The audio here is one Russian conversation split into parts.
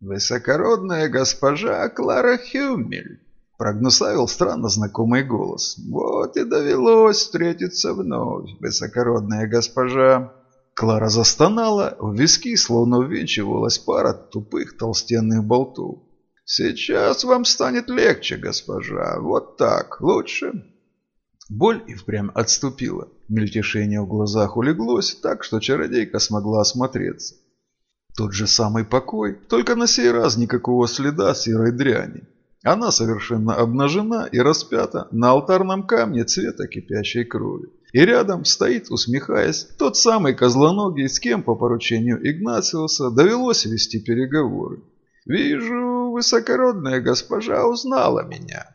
«Высокородная госпожа Клара Хюмель», — прогнусавил странно знакомый голос. «Вот и довелось встретиться вновь, высокородная госпожа». Клара застонала, в виски словно ввинчивалась пара тупых толстенных болтов. «Сейчас вам станет легче, госпожа. Вот так. Лучше?» Боль и впрямь отступила. Мельтешение в глазах улеглось так, что чародейка смогла осмотреться. Тот же самый покой, только на сей раз никакого следа серой дряни. Она совершенно обнажена и распята на алтарном камне цвета кипящей крови. И рядом стоит, усмехаясь, тот самый козлоногий, с кем по поручению Игнациуса довелось вести переговоры. «Вижу, высокородная госпожа узнала меня».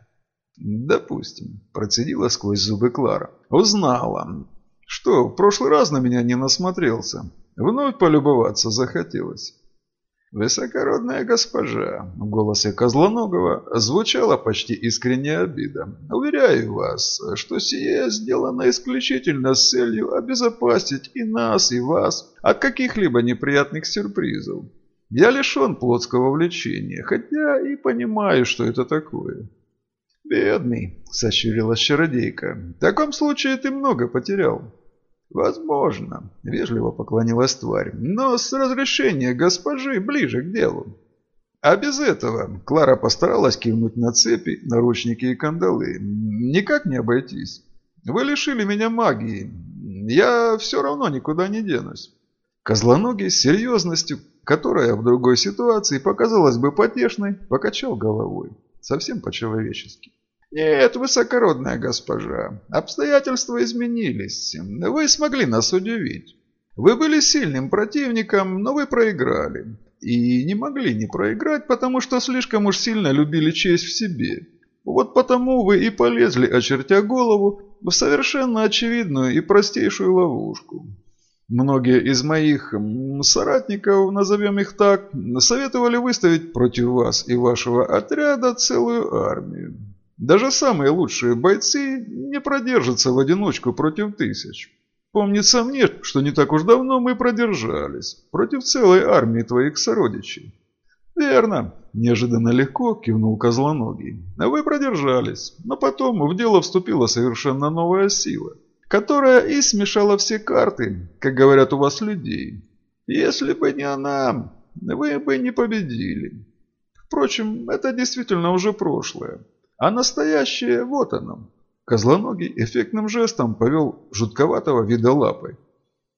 «Допустим», – процедила сквозь зубы Клара. «Узнала. Что, в прошлый раз на меня не насмотрелся? Вновь полюбоваться захотелось. «Высокородная госпожа», — в голосе Козлоногова звучала почти искренняя обида. «Уверяю вас, что сие сделано исключительно с целью обезопасить и нас, и вас от каких-либо неприятных сюрпризов. Я лишен плотского влечения, хотя и понимаю, что это такое». «Бедный», — сощурилась чародейка, — «в таком случае ты много потерял». «Возможно», — вежливо поклонилась тварь, — «но с разрешения госпожи ближе к делу». А без этого Клара постаралась кивнуть на цепи, наручники и кандалы. Никак не обойтись. Вы лишили меня магии. Я все равно никуда не денусь. Козлоногий с серьезностью, которая в другой ситуации показалась бы потешной, покачал головой. Совсем по-человечески. «Нет, высокородная госпожа, обстоятельства изменились. Вы смогли нас удивить. Вы были сильным противником, но вы проиграли. И не могли не проиграть, потому что слишком уж сильно любили честь в себе. Вот потому вы и полезли, очертя голову, в совершенно очевидную и простейшую ловушку. Многие из моих соратников, назовем их так, советовали выставить против вас и вашего отряда целую армию. Даже самые лучшие бойцы не продержатся в одиночку против тысяч. Помнится мне, что не так уж давно мы продержались против целой армии твоих сородичей. «Верно», – неожиданно легко кивнул Козлоногий. «Вы продержались, но потом в дело вступила совершенно новая сила, которая и смешала все карты, как говорят у вас людей. Если бы не она, вы бы не победили. Впрочем, это действительно уже прошлое. А настоящее вот оно. Козлоногий эффектным жестом повел жутковатого вида лапой.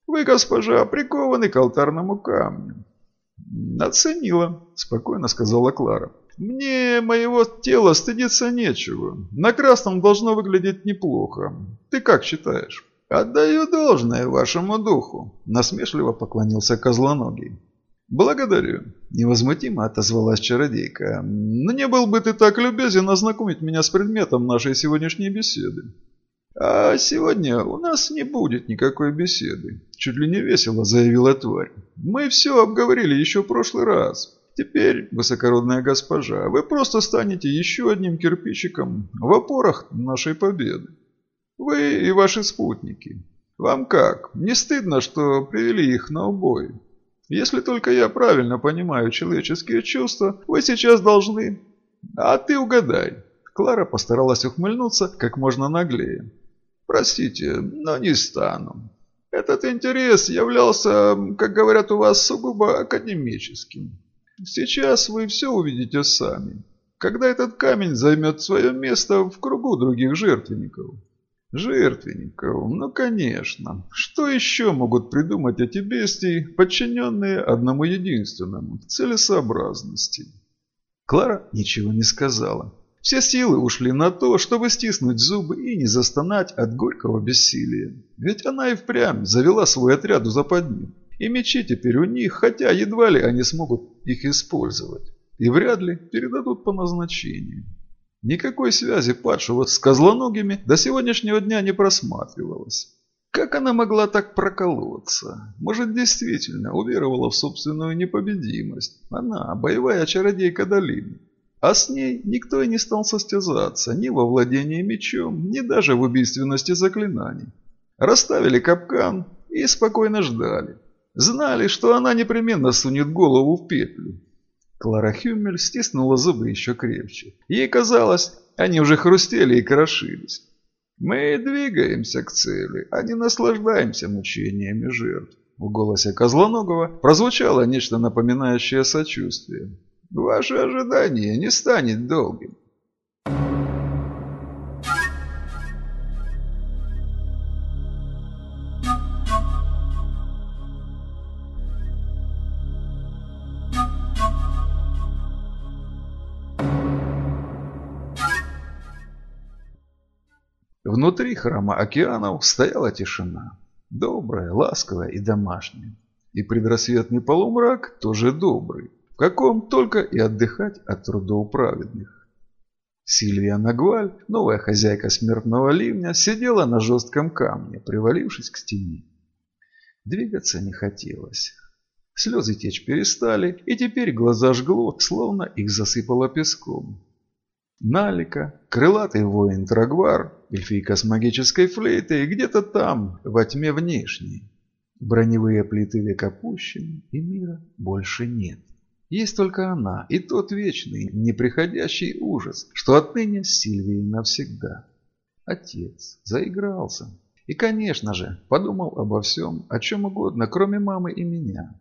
«Вы, госпожа, прикованы к алтарному камню». «Оценила», – спокойно сказала Клара. «Мне моего тела стыдиться нечего. На красном должно выглядеть неплохо. Ты как считаешь?» «Отдаю должное вашему духу», – насмешливо поклонился Козлоногий. «Благодарю», – невозмутимо отозвалась чародейка. «Но не был бы ты так любезен ознакомить меня с предметом нашей сегодняшней беседы». «А сегодня у нас не будет никакой беседы», – чуть ли не весело заявила тварь. «Мы все обговорили еще в прошлый раз. Теперь, высокородная госпожа, вы просто станете еще одним кирпичиком в опорах нашей победы. Вы и ваши спутники. Вам как, не стыдно, что привели их на убой?» Если только я правильно понимаю человеческие чувства, вы сейчас должны... А ты угадай. Клара постаралась ухмыльнуться как можно наглее. Простите, но не стану. Этот интерес являлся, как говорят у вас, сугубо академическим. Сейчас вы все увидите сами. Когда этот камень займет свое место в кругу других жертвенников. Жертвенников, ну конечно. Что еще могут придумать эти бестии, подчиненные одному единственному – целесообразности? Клара ничего не сказала. Все силы ушли на то, чтобы стиснуть зубы и не застонать от горького бессилия. Ведь она и впрямь завела свой отряд в западню. И мечи теперь у них, хотя едва ли они смогут их использовать. И вряд ли передадут по назначению. Никакой связи падшего с козлоногими до сегодняшнего дня не просматривалось. Как она могла так проколоться? Может, действительно уверовала в собственную непобедимость? Она, боевая чародейка долины. А с ней никто и не стал состязаться ни во владении мечом, ни даже в убийственности заклинаний. Расставили капкан и спокойно ждали. Знали, что она непременно сунет голову в петлю. Клара Хюмель стиснула зубы еще крепче. Ей казалось, они уже хрустели и крошились. Мы двигаемся к цели, а не наслаждаемся мучениями жертв. В голосе Козлоногова прозвучало нечто напоминающее сочувствие. Ваше ожидание не станет долгим. Внутри храма океанов стояла тишина. Добрая, ласковая и домашняя. И предрассветный полумрак тоже добрый, в каком только и отдыхать от трудов праведных. Сильвия Нагваль, новая хозяйка смертного ливня, сидела на жестком камне, привалившись к стене. Двигаться не хотелось. Слезы течь перестали, и теперь глаза жгло, словно их засыпало песком. Налика, крылатый воин Трагвар, эльфийка с магической флейтой где-то там, во тьме внешней. Броневые плиты век опущены, и мира больше нет. Есть только она и тот вечный, неприходящий ужас, что отныне с Сильвией навсегда. Отец заигрался. И, конечно же, подумал обо всем, о чем угодно, кроме мамы и меня.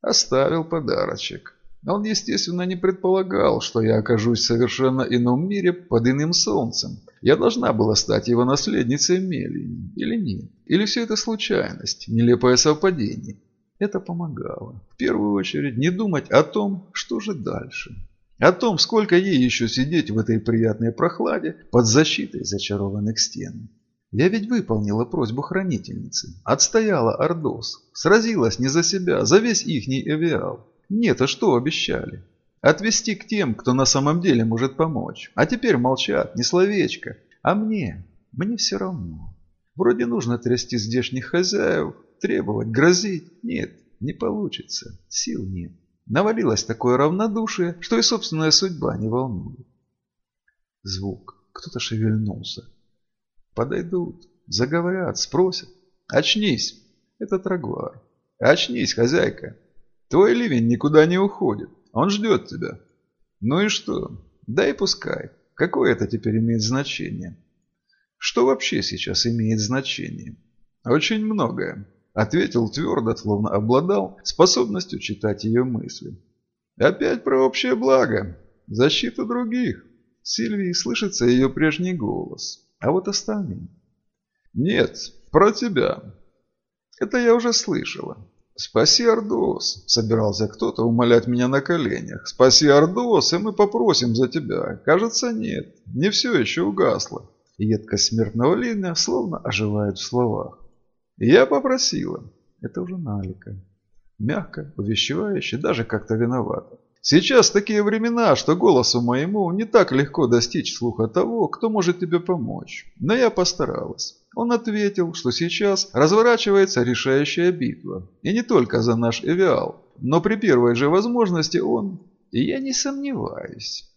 Оставил подарочек. Он, естественно, не предполагал, что я окажусь в совершенно ином мире под иным солнцем. Я должна была стать его наследницей Мелии. Или нет? Или все это случайность, нелепое совпадение? Это помогало. В первую очередь не думать о том, что же дальше. О том, сколько ей еще сидеть в этой приятной прохладе под защитой зачарованных стен. Я ведь выполнила просьбу хранительницы. Отстояла Ордос. Сразилась не за себя, за весь ихний эвиал. Нет, а что обещали? Отвести к тем, кто на самом деле может помочь. А теперь молчат, ни словечко. А мне? Мне все равно. Вроде нужно трясти здешних хозяев, требовать, грозить. Нет, не получится. Сил нет. Навалилось такое равнодушие, что и собственная судьба не волнует. Звук. Кто-то шевельнулся. Подойдут, заговорят, спросят. Очнись. Это Трагвар. Очнись, хозяйка. Твой ливень никуда не уходит. Он ждет тебя. Ну и что? Да и пускай. Какое это теперь имеет значение? Что вообще сейчас имеет значение? Очень многое. Ответил твердо, словно обладал способностью читать ее мысли. Опять про общее благо. Защита других. Сильвии слышится ее прежний голос. А вот остальные? Нет, про тебя. Это я уже слышала. «Спаси Ордос!» – собирался кто-то умолять меня на коленях. «Спаси Ордос, и мы попросим за тебя!» Кажется, нет, не все еще угасло. Едкость смертного ливня словно оживает в словах. «Я попросила!» Это уже налика. Мягко, увещевающе, даже как-то виновато. Сейчас такие времена, что голосу моему не так легко достичь слуха того, кто может тебе помочь. Но я постаралась. Он ответил, что сейчас разворачивается решающая битва. И не только за наш Эвиал, но при первой же возможности он... И я не сомневаюсь.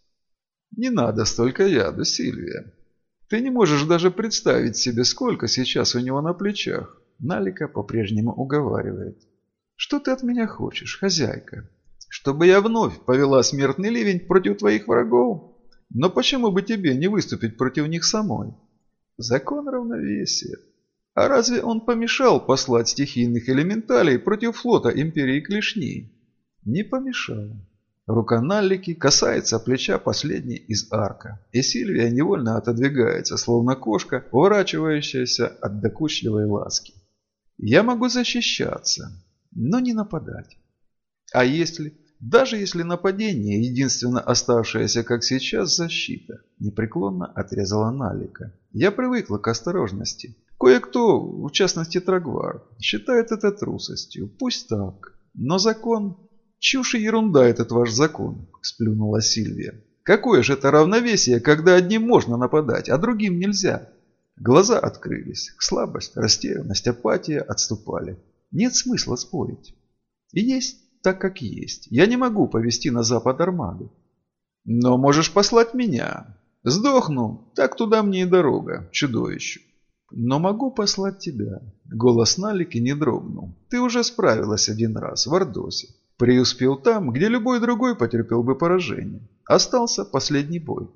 Не надо столько яда, Сильвия. Ты не можешь даже представить себе, сколько сейчас у него на плечах. Налика по-прежнему уговаривает. Что ты от меня хочешь, хозяйка? Чтобы я вновь повела смертный ливень против твоих врагов? Но почему бы тебе не выступить против них самой? Закон равновесия. А разве он помешал послать стихийных элементалей против флота Империи Клешней? Не помешал. Рука Наллики касается плеча последней из арка, и Сильвия невольно отодвигается, словно кошка, уворачивающаяся от докучливой ласки. Я могу защищаться, но не нападать. А если, даже если нападение, единственно оставшаяся, как сейчас, защита, непреклонно отрезала Налика. Я привыкла к осторожности. Кое-кто, в частности Трагвар, считает это трусостью. Пусть так. Но закон... Чушь и ерунда этот ваш закон, сплюнула Сильвия. Какое же это равновесие, когда одним можно нападать, а другим нельзя? Глаза открылись. Слабость, растерянность, апатия отступали. Нет смысла спорить. И есть так, как есть. Я не могу повести на запад армаду. Но можешь послать меня. Сдохну, так туда мне и дорога, чудовищу. Но могу послать тебя. Голос Налики не дрогнул. Ты уже справилась один раз в Ордосе. Преуспел там, где любой другой потерпел бы поражение. Остался последний бой.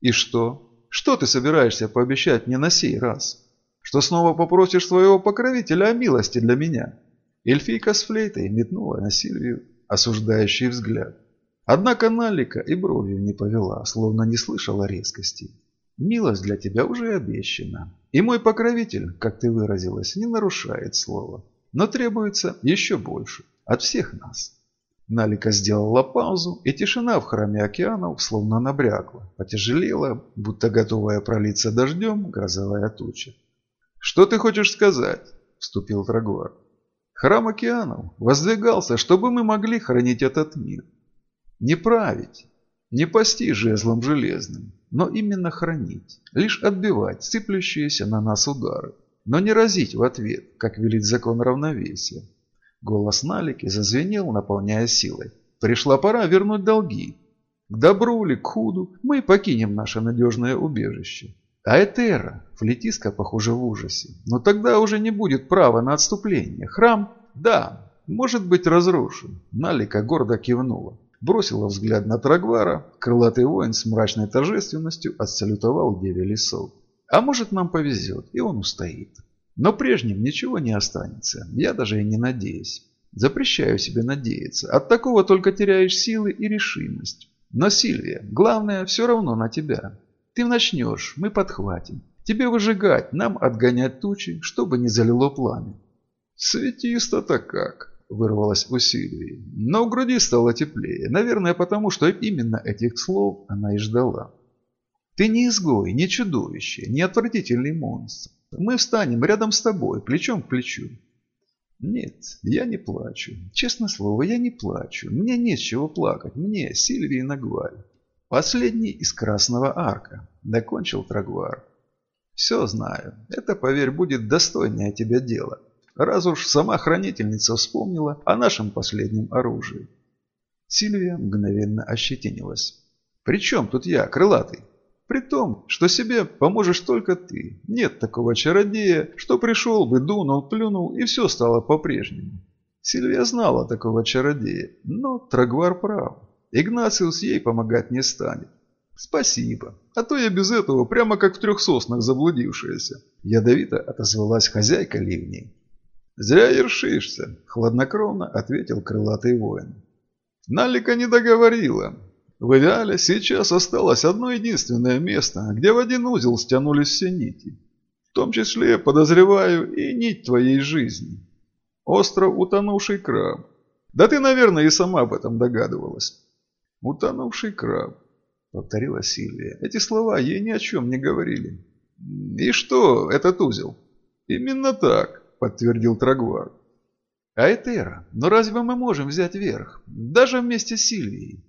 И что? Что ты собираешься пообещать мне на сей раз? Что снова попросишь своего покровителя о милости для меня?» Эльфийка с флейтой метнула на Сильвию осуждающий взгляд. Однако Налика и бровью не повела, словно не слышала резкости. «Милость для тебя уже обещана. И мой покровитель, как ты выразилась, не нарушает слова. Но требуется еще больше. От всех нас». Налика сделала паузу, и тишина в храме океанов словно набрякла, потяжелела, будто готовая пролиться дождем грозовая туча. «Что ты хочешь сказать?» – вступил Трагуар. «Храм океанов воздвигался, чтобы мы могли хранить этот мир. Не править, не пасти жезлом железным, но именно хранить, лишь отбивать сыплющиеся на нас удары, но не разить в ответ, как велит закон равновесия, Голос Налики зазвенел, наполняя силой. Пришла пора вернуть долги. К добру или к худу мы покинем наше надежное убежище. А Этера, флетиска, похоже, в ужасе. Но тогда уже не будет права на отступление. Храм, да, может быть разрушен. Налика гордо кивнула. Бросила взгляд на Трагвара. Крылатый воин с мрачной торжественностью отсалютовал Деве лесов. А может нам повезет, и он устоит. Но прежним ничего не останется, я даже и не надеюсь. Запрещаю себе надеяться. От такого только теряешь силы и решимость. Но, Сильвия, главное все равно на тебя. Ты начнешь, мы подхватим. Тебе выжигать, нам отгонять тучи, чтобы не залило пламя. Светисто-то как, вырвалось у Сильвии. Но в груди стало теплее. Наверное, потому что именно этих слов она и ждала. Ты не изгой, не чудовище, не отвратительный монстр. Мы встанем рядом с тобой, плечом к плечу. Нет, я не плачу. Честное слово, я не плачу. Мне нет чего плакать. Мне, Сильвии Нагваль. Последний из Красного Арка. Докончил Трагуар. Все знаю. Это, поверь, будет достойное тебя дело. Раз уж сама хранительница вспомнила о нашем последнем оружии. Сильвия мгновенно ощетинилась. «При чем тут я, крылатый?» При том, что себе поможешь только ты. Нет такого чародея, что пришел бы, дунул, плюнул, и все стало по-прежнему. Сильвия знала такого чародея, но Трагвар прав. Игнациус ей помогать не станет. «Спасибо. А то я без этого прямо как в трех соснах заблудившаяся», – ядовито отозвалась хозяйка ливней. «Зря ершишься», – хладнокровно ответил крылатый воин. «Налика не договорила. В Эвиале сейчас осталось одно единственное место, где в один узел стянулись все нити. В том числе, подозреваю, и нить твоей жизни. Остров утонувший краб. Да ты, наверное, и сама об этом догадывалась. Утонувший краб, повторила Сильвия. Эти слова ей ни о чем не говорили. И что этот узел? Именно так, подтвердил Трагвар. А Этера, но разве мы можем взять верх? Даже вместе с Сильвией?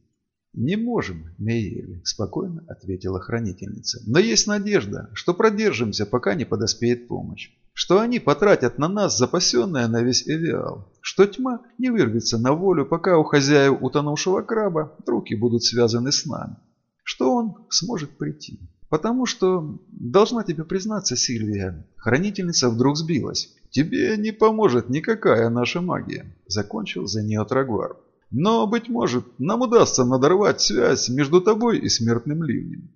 «Не можем, Мейели», – спокойно ответила хранительница. «Но есть надежда, что продержимся, пока не подоспеет помощь. Что они потратят на нас запасенное на весь Эвиал. Что тьма не вырвется на волю, пока у хозяев утонувшего краба руки будут связаны с нами. Что он сможет прийти. Потому что, должна тебе признаться, Сильвия, хранительница вдруг сбилась. Тебе не поможет никакая наша магия», – закончил за нее Трагуар. Но, быть может, нам удастся надорвать связь между тобой и смертным ливнем.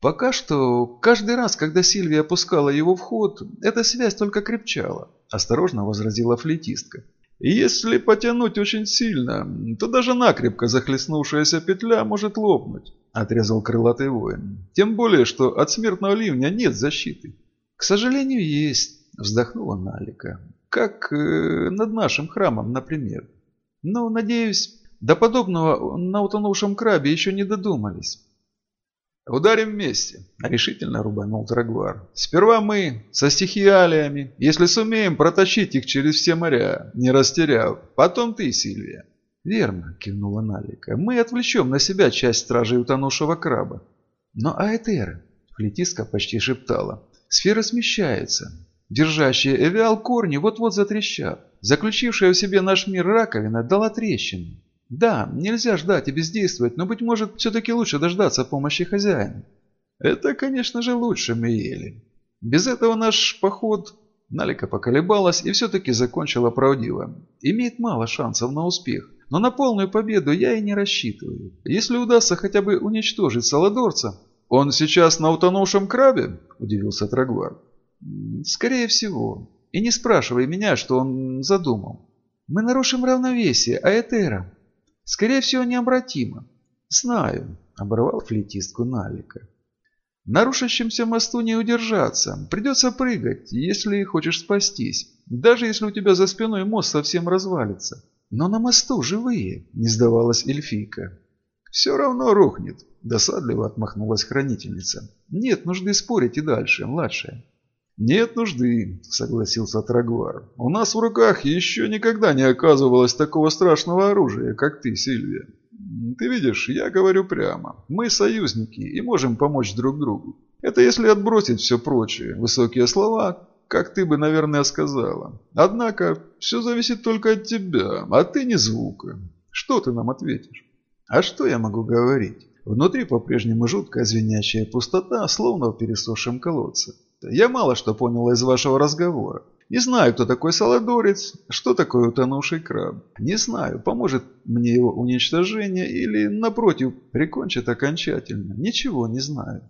Пока что, каждый раз, когда Сильвия опускала его в ход, эта связь только крепчала, осторожно возразила флейтистка. Если потянуть очень сильно, то даже накрепко захлестнувшаяся петля может лопнуть, отрезал крылатый воин. Тем более, что от смертного ливня нет защиты. К сожалению, есть, вздохнула Налика. Как э, над нашим храмом, например. Но, надеюсь, до подобного на утонувшем крабе еще не додумались. «Ударим вместе», – решительно рубанул Трагвар. «Сперва мы, со стихиалиями, если сумеем протащить их через все моря, не растеряв. Потом ты, Сильвия». «Верно», – кивнула Налика. «Мы отвлечем на себя часть стражей утонувшего краба». «Но Аэтера», – Флетиска почти шептала, – «сферы смещаются. Держащие Эвиал корни вот-вот затрещат. Заключившая в себе наш мир раковина дала трещину. Да, нельзя ждать и бездействовать, но, быть может, все-таки лучше дождаться помощи хозяина. Это, конечно же, лучше, Миели. Без этого наш поход... Налика поколебалась и все-таки закончила правдиво. Имеет мало шансов на успех. Но на полную победу я и не рассчитываю. Если удастся хотя бы уничтожить Саладорца... «Он сейчас на утонувшем крабе?» – удивился Трагвар. «Скорее всего. И не спрашивай меня, что он задумал. Мы нарушим равновесие, а Этера. Скорее всего, необратимо». «Знаю», – оборвал флейтистку Налика. «На рушащемся мосту не удержаться. Придется прыгать, если хочешь спастись. Даже если у тебя за спиной мост совсем развалится. Но на мосту живые», – не сдавалась эльфийка. «Все равно рухнет», – досадливо отмахнулась хранительница. «Нет нужды спорить и дальше, младшая». «Нет нужды», – согласился Трагвар. «У нас в руках еще никогда не оказывалось такого страшного оружия, как ты, Сильвия. Ты видишь, я говорю прямо. Мы союзники и можем помочь друг другу. Это если отбросить все прочее, высокие слова, как ты бы, наверное, сказала. Однако, все зависит только от тебя, а ты не звука. Что ты нам ответишь?» А что я могу говорить? Внутри по-прежнему жуткая звенящая пустота, словно в пересохшем колодце. Я мало что понял из вашего разговора. Не знаю, кто такой Саладорец, что такое утонувший краб. Не знаю, поможет мне его уничтожение или, напротив, прикончит окончательно. Ничего не знаю.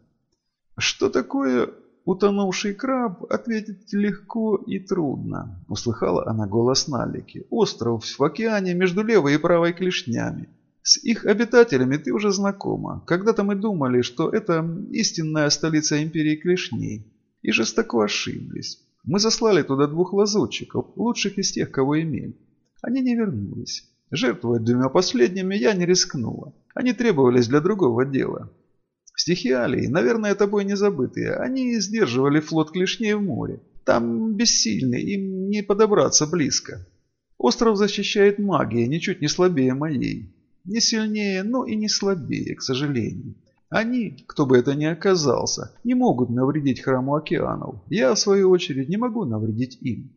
Что такое утонувший краб, ответить легко и трудно. Услыхала она голос Налики. Остров в океане между левой и правой клешнями. С их обитателями ты уже знакома. Когда-то мы думали, что это истинная столица империи клешней. И жестоко ошиблись. Мы заслали туда двух лазутчиков, лучших из тех, кого имели. Они не вернулись. Жертвовать двумя последними я не рискнула. Они требовались для другого дела. Стихиалии, наверное, тобой не забытые, они сдерживали флот клешней в море. Там бессильны, им не подобраться близко. Остров защищает магия, ничуть не слабее моей. Не сильнее, но и не слабее, к сожалению. Они, кто бы это ни оказался, не могут навредить храму океанов. Я, в свою очередь, не могу навредить им.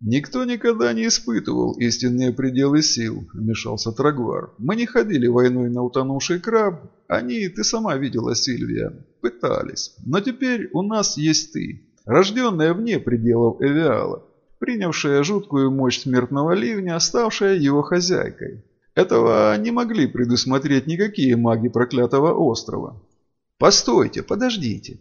«Никто никогда не испытывал истинные пределы сил», – вмешался Трагвар. «Мы не ходили войной на утонувший краб. Они, ты сама видела, Сильвия, пытались. Но теперь у нас есть ты, рожденная вне пределов Эвиала, принявшая жуткую мощь смертного ливня, ставшая его хозяйкой. Этого не могли предусмотреть никакие маги проклятого острова. «Постойте, подождите!»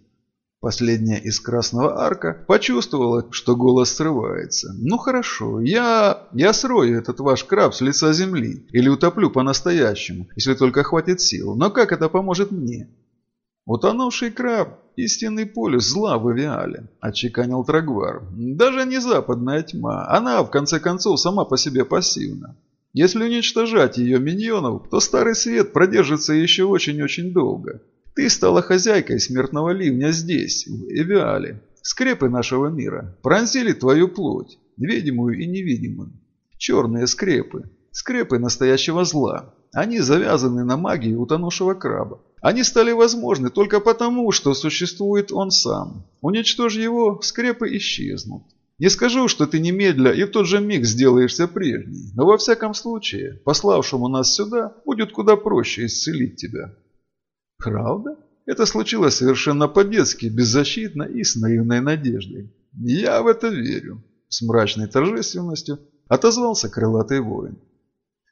Последняя из Красного Арка почувствовала, что голос срывается. «Ну хорошо, я... я срою этот ваш краб с лица земли. Или утоплю по-настоящему, если только хватит сил. Но как это поможет мне?» «Утонувший краб – истинный полюс зла в Авиале», – отчеканил Трагвар. «Даже не западная тьма. Она, в конце концов, сама по себе пассивна. Если уничтожать ее миньонов, то Старый Свет продержится еще очень-очень долго. Ты стала хозяйкой смертного ливня здесь, в Эвиале. Скрепы нашего мира пронзили твою плоть, видимую и невидимую. Черные скрепы, скрепы настоящего зла. Они завязаны на магии утонувшего краба. Они стали возможны только потому, что существует он сам. Уничтожь его, скрепы исчезнут. Не скажу, что ты немедля и в тот же миг сделаешься прежней, но во всяком случае, пославшему нас сюда, будет куда проще исцелить тебя. Правда? Это случилось совершенно по-детски, беззащитно и с наивной надеждой. Я в это верю. С мрачной торжественностью отозвался крылатый воин.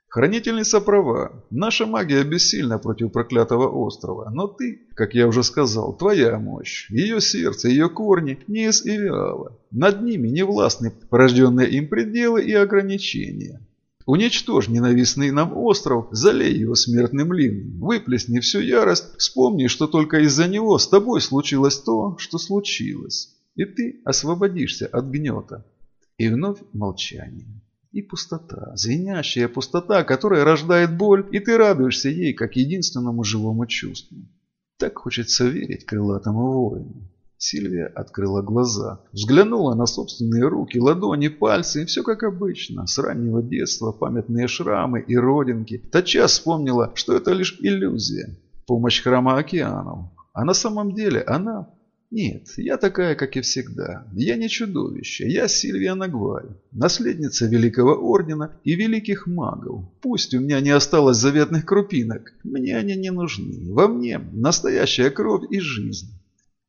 Хранительница права. Наша магия бессильна против проклятого острова. Но ты, как я уже сказал, твоя мощь, ее сердце, ее корни не из Ивиала. Над ними не властны порожденные им пределы и ограничения. Уничтожь ненавистный нам остров, залей его смертным ливнем, выплесни всю ярость, вспомни, что только из-за него с тобой случилось то, что случилось. И ты освободишься от гнета. И вновь молчание. И пустота, звенящая пустота, которая рождает боль, и ты радуешься ей, как единственному живому чувству. Так хочется верить крылатому воину. Сильвия открыла глаза, взглянула на собственные руки, ладони, пальцы, и все как обычно. С раннего детства памятные шрамы и родинки. Тотчас вспомнила, что это лишь иллюзия. Помощь храма океанов. А на самом деле она нет, я такая, как и всегда. Я не чудовище, я Сильвия Нагваль, наследница Великого Ордена и Великих Магов. Пусть у меня не осталось заветных крупинок, мне они не нужны. Во мне настоящая кровь и жизнь.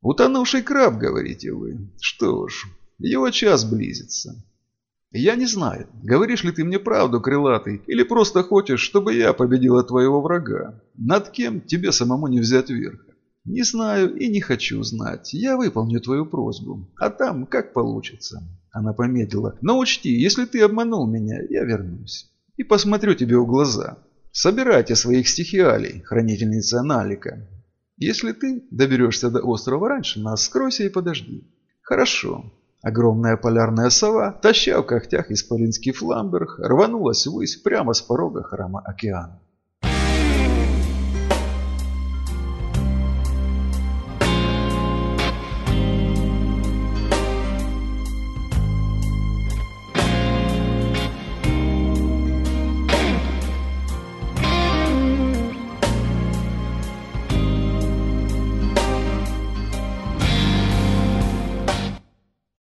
Утонувший краб, говорите вы. Что ж, его час близится. Я не знаю, говоришь ли ты мне правду, крылатый, или просто хочешь, чтобы я победила твоего врага, над кем тебе самому не взять верх. Не знаю и не хочу знать. Я выполню твою просьбу. А там как получится. Она помедлила. Но учти, если ты обманул меня, я вернусь. И посмотрю тебе в глаза. Собирайте своих стихиалей, хранительница Налика. Если ты доберешься до острова раньше нас, скройся и подожди. Хорошо. Огромная полярная сова, таща в когтях исполинский фламберг, рванулась ввысь прямо с порога храма океана.